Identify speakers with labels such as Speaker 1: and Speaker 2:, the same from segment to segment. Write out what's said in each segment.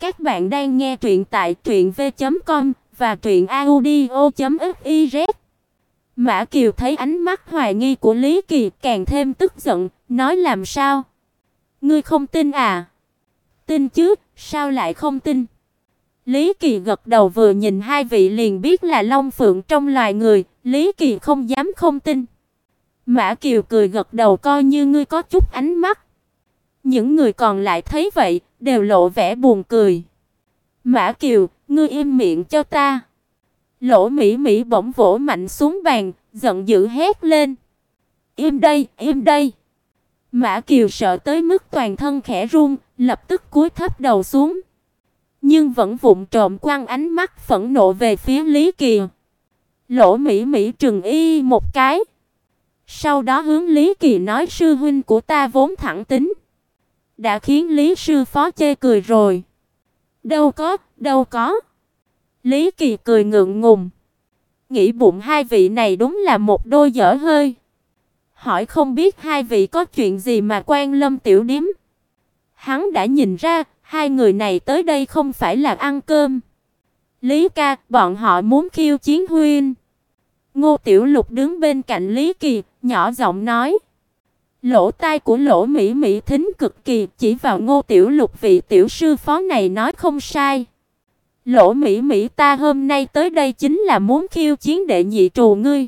Speaker 1: Các bạn đang nghe truyện tại truyệnv.com và truyệnaudio.fiz. Mã Kiều thấy ánh mắt hoài nghi của Lý Kỳ càng thêm tức giận, nói làm sao? Ngươi không tin à? Tin chứ, sao lại không tin? Lý Kỳ gật đầu vừa nhìn hai vị liền biết là long phượng trong loài người, Lý Kỳ không dám không tin. Mã Kiều cười gật đầu coi như ngươi có chút ánh mắt. Những người còn lại thấy vậy, đều lộ vẻ buồn cười. Mã Kiều, ngươi im miệng cho ta. Lỗ Mỹ Mỹ bỗng vỗ mạnh xuống bàn, giận dữ hét lên. Im đây, im đây. Mã Kiều sợ tới mức toàn thân khẽ run, lập tức cúi thấp đầu xuống. Nhưng vẫn vụng trộm quăng ánh mắt phẫn nộ về phía Lý Kỳ. Lỗ Mỹ Mỹ trừng y một cái. Sau đó hướng Lý Kỳ nói sư huynh của ta vốn thẳng tính, đã khiến Lý sư phó chê cười rồi. Đâu có, đâu có. Lý Kỳ cười ngượng ngùng. Nghĩ bụng hai vị này đúng là một đôi dở hơi. Hỏi không biết hai vị có chuyện gì mà quan lâm tiểu điếm. Hắn đã nhìn ra, hai người này tới đây không phải là ăn cơm. Lý ca, bọn họ muốn khiêu chiến huynh. Ngô Tiểu Lục đứng bên cạnh Lý Kỳ, nhỏ giọng nói. Lỗ tai của Lỗ Mỹ Mỹ thính cực kỳ, chỉ vào Ngô Tiểu Lục vị tiểu sư phó này nói không sai. Lỗ Mỹ Mỹ ta hôm nay tới đây chính là muốn khiêu chiến đệ nhị trù ngươi.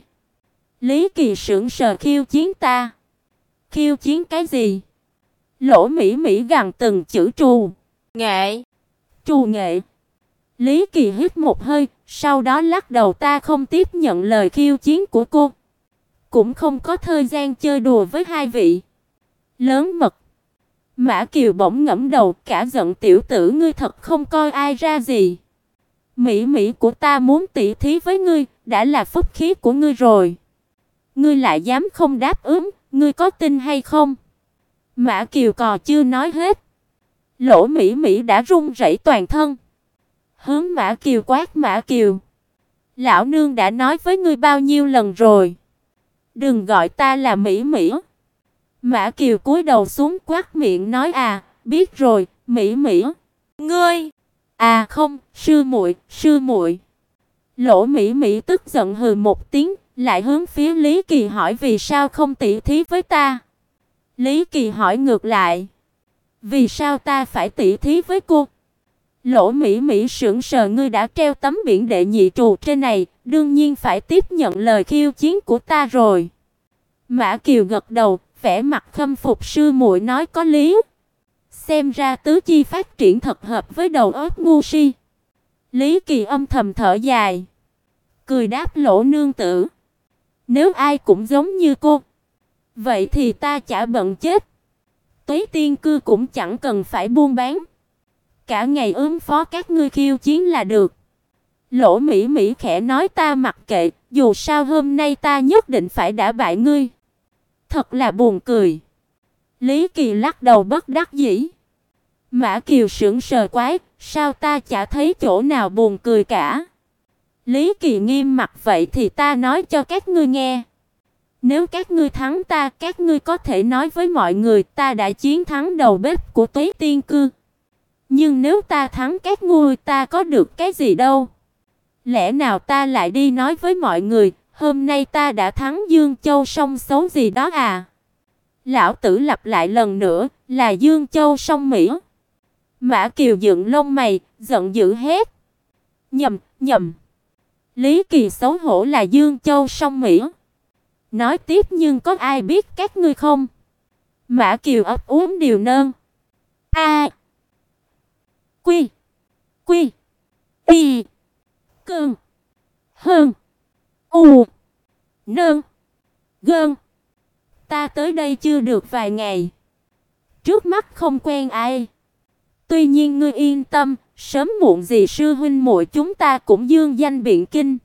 Speaker 1: Lý Kỳ sững sờ khiêu chiến ta. Khiêu chiến cái gì? Lỗ Mỹ Mỹ gằn từng chữ trù. Nghệ. Trù nghệ. Lý Kỳ hít một hơi, sau đó lắc đầu ta không tiếp nhận lời khiêu chiến của cô. Cũng không có thời gian chơi đùa với hai vị. Lớn mật. Mã Kiều bỗng ngẫm đầu, cả giận tiểu tử ngươi thật không coi ai ra gì. Mỹ Mỹ của ta muốn tỉ thí với ngươi, đã là phúc khí của ngươi rồi. Ngươi lại dám không đáp ứng, ngươi có tin hay không? Mã Kiều cò chưa nói hết. Lỗ Mỹ Mỹ đã run rẩy toàn thân. Hướng Mã Kiều quát Mã Kiều. Lão nương đã nói với ngươi bao nhiêu lần rồi. Đừng gọi ta là Mỹ Mỹ. Mã Kiều cúi đầu xuống quát miệng nói à, biết rồi, Mỹ Mỹ. Ngươi À không, sư muội, sư muội. Lỗ Mỹ Mỹ tức giận hừ một tiếng, lại hướng phía Lý Kỳ hỏi vì sao không tỉ thí với ta. Lý Kỳ hỏi ngược lại, vì sao ta phải tỉ thí với cô? Lỗ Mỹ Mỹ sững sờ ngươi đã treo tấm biển đệ nhị trù trên này, đương nhiên phải tiếp nhận lời khiêu chiến của ta rồi. Mã Kiều gật đầu, vẻ mặt khâm phục sư muội nói có lý. Xem ra tứ chi phát triển thật hợp với đầu óc ngu si. Lý Kỳ âm thầm thở dài, cười đáp Lỗ nương tử, nếu ai cũng giống như cô, vậy thì ta chả bận chết. Tây tiên cư cũng chẳng cần phải buôn bán, cả ngày ứng phó các ngươi khiêu chiến là được. Lỗ Mỹ Mỹ khẽ nói ta mặc kệ, dù sao hôm nay ta nhất định phải đả bại ngươi. Thật là buồn cười. Lý Kỳ lắc đầu bất đắc dĩ. Mã Kiều sững sờ quái, sao ta chả thấy chỗ nào buồn cười cả. Lý Kỳ nghiêm mặt vậy thì ta nói cho các ngươi nghe. Nếu các ngươi thắng ta, các ngươi có thể nói với mọi người ta đã chiến thắng đầu bếp của Tây Tiên cư. Nhưng nếu ta thắng các ngươi, ta có được cái gì đâu? Lẽ nào ta lại đi nói với mọi người, hôm nay ta đã thắng Dương Châu song xấu gì đó à? Lão tử lặp lại lần nữa, là Dương Châu song Mỹ. Mã Kiều dựng lông mày, giận dữ hét. Nhầm, nhầm. Lý Kỳ xấu hổ là Dương Châu song Mỹ. Nói tiếp nhưng có ai biết các ngươi không? Mã Kiều ấp úng điều nơn. A. Quy. Quy. Y. Cơn. Hơn. U. Nơn. Gơn. Ta tới đây chưa được vài ngày. Trước mắt không quen ai. Tuy nhiên ngươi yên tâm, sớm muộn gì sư huynh muội chúng ta cũng dương danh biện kinh.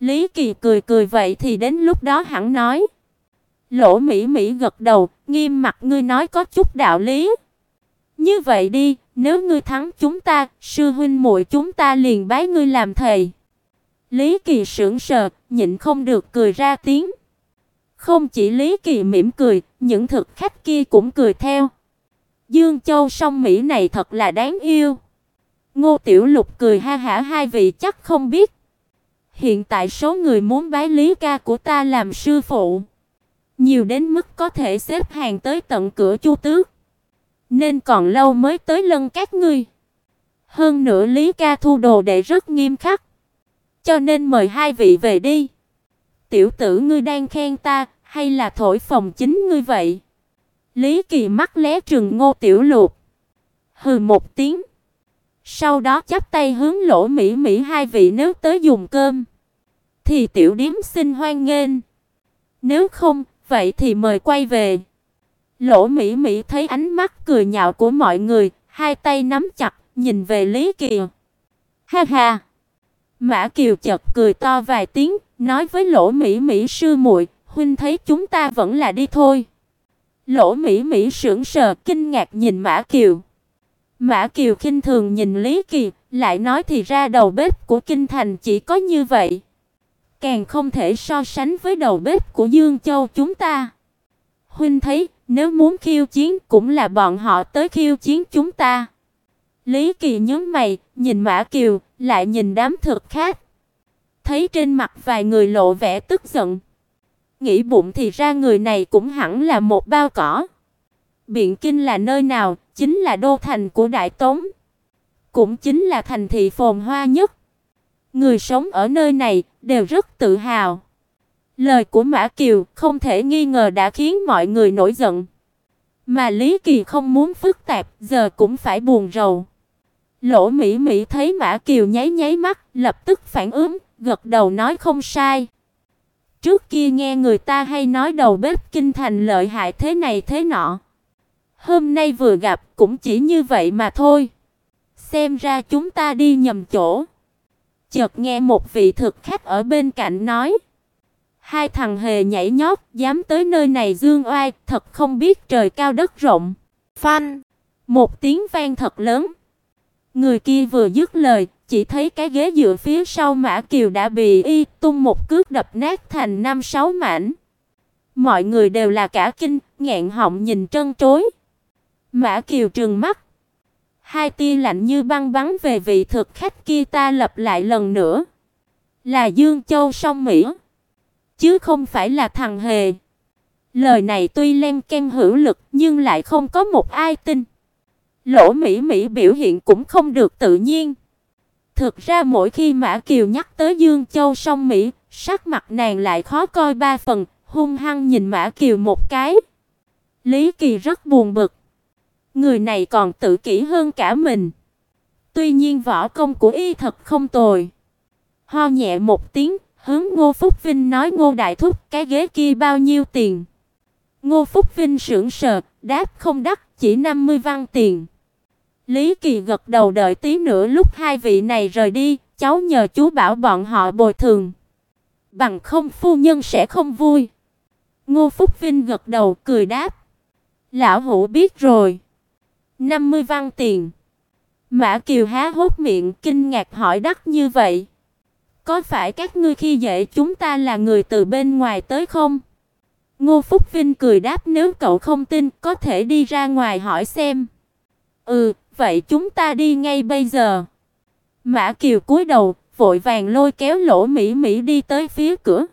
Speaker 1: Lý Kỳ cười cười vậy thì đến lúc đó hẳn nói. Lỗ Mỹ Mỹ gật đầu, nghiêm mặt ngươi nói có chút đạo lý. Như vậy đi, nếu ngươi thắng chúng ta, sư huynh muội chúng ta liền bái ngươi làm thầy. Lý Kỳ sững sờ, nhịn không được cười ra tiếng. Không chỉ Lý Kỳ mỉm cười, những thực khách kia cũng cười theo. Dương Châu song Mỹ này thật là đáng yêu. Ngô Tiểu Lục cười ha hả hai vị chắc không biết. Hiện tại số người muốn bái Lý ca của ta làm sư phụ, nhiều đến mức có thể xếp hàng tới tận cửa Chu Tước, nên còn lâu mới tới lân các ngươi. Hơn nữa Lý ca thu đồ đệ rất nghiêm khắc, cho nên mời hai vị về đi. Tiểu tử ngươi đang khen ta, hay là thổi phồng chính ngươi vậy? Lý Kỳ mắt lé trừng Ngô Tiểu Lục, hừ một tiếng. Sau đó chắp tay hướng Lỗ Mỹ Mỹ hai vị nếu tới dùng cơm thì tiểu điếm xin hoan nghênh. Nếu không, vậy thì mời quay về. Lỗ Mỹ Mỹ thấy ánh mắt cười nhạo của mọi người, hai tay nắm chặt, nhìn về Lý Kiều. Ha ha. Mã Kiều chợt cười to vài tiếng, nói với Lỗ Mỹ Mỹ sư muội, huynh thấy chúng ta vẫn là đi thôi. Lỗ Mỹ Mỹ sững sờ kinh ngạc nhìn Mã Kiều. Mã Kiều khinh thường nhìn Lý Kỳ, lại nói thì ra đầu bếp của kinh thành chỉ có như vậy càng không thể so sánh với đầu bếp của Dương Châu chúng ta. Huynh thấy, nếu muốn khiêu chiến cũng là bọn họ tới khiêu chiến chúng ta. Lý Kỳ nhướng mày, nhìn Mã Kiều, lại nhìn đám thực khác. Thấy trên mặt vài người lộ vẻ tức giận. Nghĩ bụng thì ra người này cũng hẳn là một bao cỏ. Biện Kinh là nơi nào? Chính là đô thành của Đại Tống. Cũng chính là thành thị phồn hoa nhất. Người sống ở nơi này đều rất tự hào. Lời của Mã Kiều không thể nghi ngờ đã khiến mọi người nổi giận. Mà Lý Kỳ không muốn phức tạp, giờ cũng phải buồn rầu. Lỗ Mỹ Mỹ thấy Mã Kiều nháy nháy mắt, lập tức phản ứng, gật đầu nói không sai. Trước kia nghe người ta hay nói đầu bếp kinh thành lợi hại thế này thế nọ. Hôm nay vừa gặp cũng chỉ như vậy mà thôi. Xem ra chúng ta đi nhầm chỗ. Chợt nghe một vị thực khách ở bên cạnh nói: Hai thằng hề nhảy nhót, dám tới nơi này dương oai, thật không biết trời cao đất rộng. Phanh! Một tiếng vang thật lớn. Người kia vừa dứt lời, chỉ thấy cái ghế dựa phía sau Mã Kiều đã bị y tung một cước đập nát thành năm sáu mảnh. Mọi người đều là cả kinh, nghẹn họng nhìn trân trối. Mã Kiều trừng mắt, Hai tia lạnh như băng bắn về vị thực khách kia ta lặp lại lần nữa. Là Dương Châu song Mỹ, chứ không phải là thằng hề. Lời này tuy len ken hữu lực nhưng lại không có một ai tin. Lỗ Mỹ Mỹ biểu hiện cũng không được tự nhiên. Thực ra mỗi khi Mã Kiều nhắc tới Dương Châu song Mỹ, sắc mặt nàng lại khó coi ba phần, hung hăng nhìn Mã Kiều một cái. Lý Kỳ rất buồn bực. Người này còn tự kỷ hơn cả mình. Tuy nhiên võ công của y thật không tồi. Ho nhẹ một tiếng, hướng Ngô Phúc Vinh nói Ngô đại thúc, cái ghế kia bao nhiêu tiền? Ngô Phúc Vinh sững sờ, đáp không đắt, chỉ 50 văn tiền. Lý Kỳ gật đầu đợi tí nữa lúc hai vị này rời đi, cháu nhờ chú bảo bọn họ bồi thường. Bằng không phu nhân sẽ không vui. Ngô Phúc Vinh gật đầu cười đáp. Lão hủ biết rồi. 50 văn tiền. Mã Kiều há hốc miệng kinh ngạc hỏi đắt như vậy. Có phải các ngươi khi dễ chúng ta là người từ bên ngoài tới không? Ngô Phúc Vinh cười đáp nếu cậu không tin có thể đi ra ngoài hỏi xem. Ừ, vậy chúng ta đi ngay bây giờ. Mã Kiều cúi đầu, vội vàng lôi kéo Lỗ Mỹ Mỹ đi tới phía cửa.